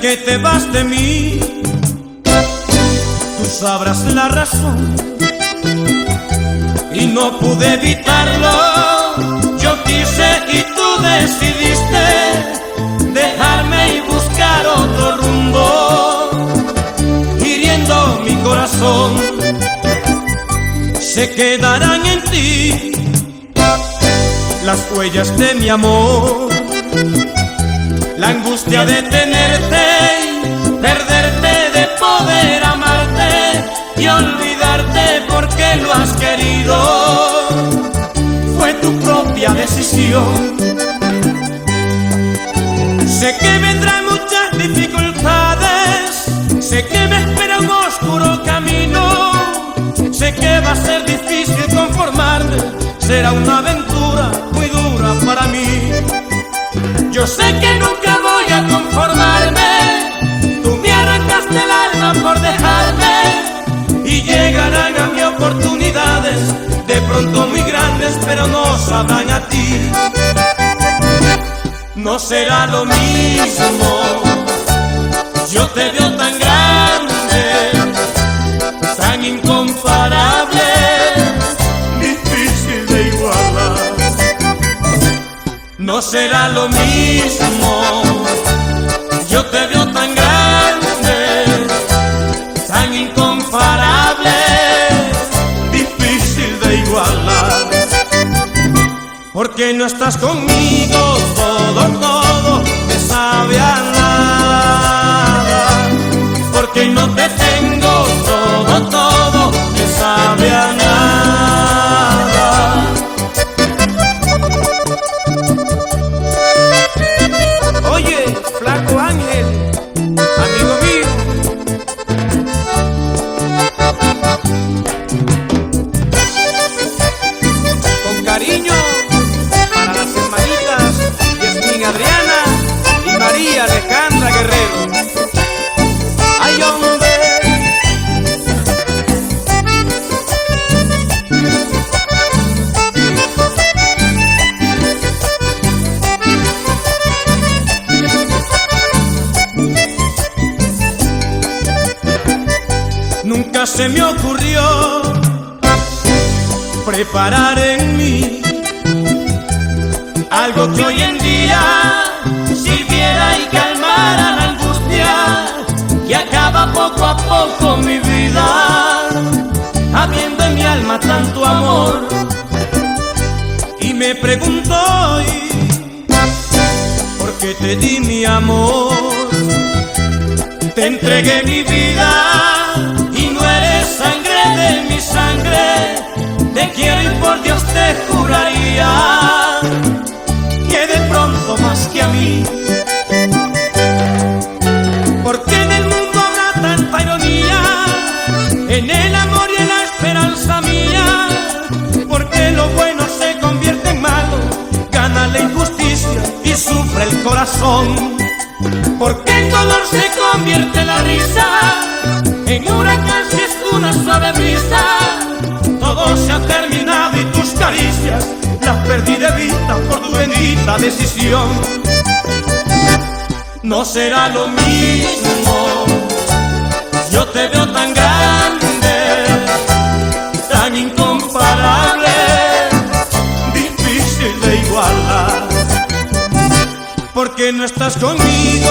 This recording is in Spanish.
que te vas de mí, tú sabrás la razón y no pude evitarlo. Yo quise y tú decidiste dejarme y buscar otro rumbo, hiriendo mi corazón. Se quedarán en ti las huellas de mi amor, la angustia de tenerte, decisión. Sé que vendrán muchas dificultades, sé que me espera un oscuro camino, sé que va a ser difícil conformarme, será una aventura muy dura para mí. Yo sé que nunca voy a conformarme, pero no sabrán a ti. No será lo mismo, yo te veo tan grande, tan incomparable, difícil de igualar. No será lo mismo, Porque no estás conmigo, todo, todo me sabe a nada. Porque no te tengo, se me ocurrió preparar en mí algo que hoy en día sirviera y calmara la angustia que acaba poco a poco mi vida, habiendo en mi alma tanto amor. Y me pregunto hoy, ¿por qué te di mi amor? Te entregué mi vida corazón. Porque el dolor se convierte la risa en huracán si es una suave brisa. Todo se ha terminado y tus caricias las perdí de vista por tu bendita decisión. No será lo mismo, yo te veo no estás conmigo,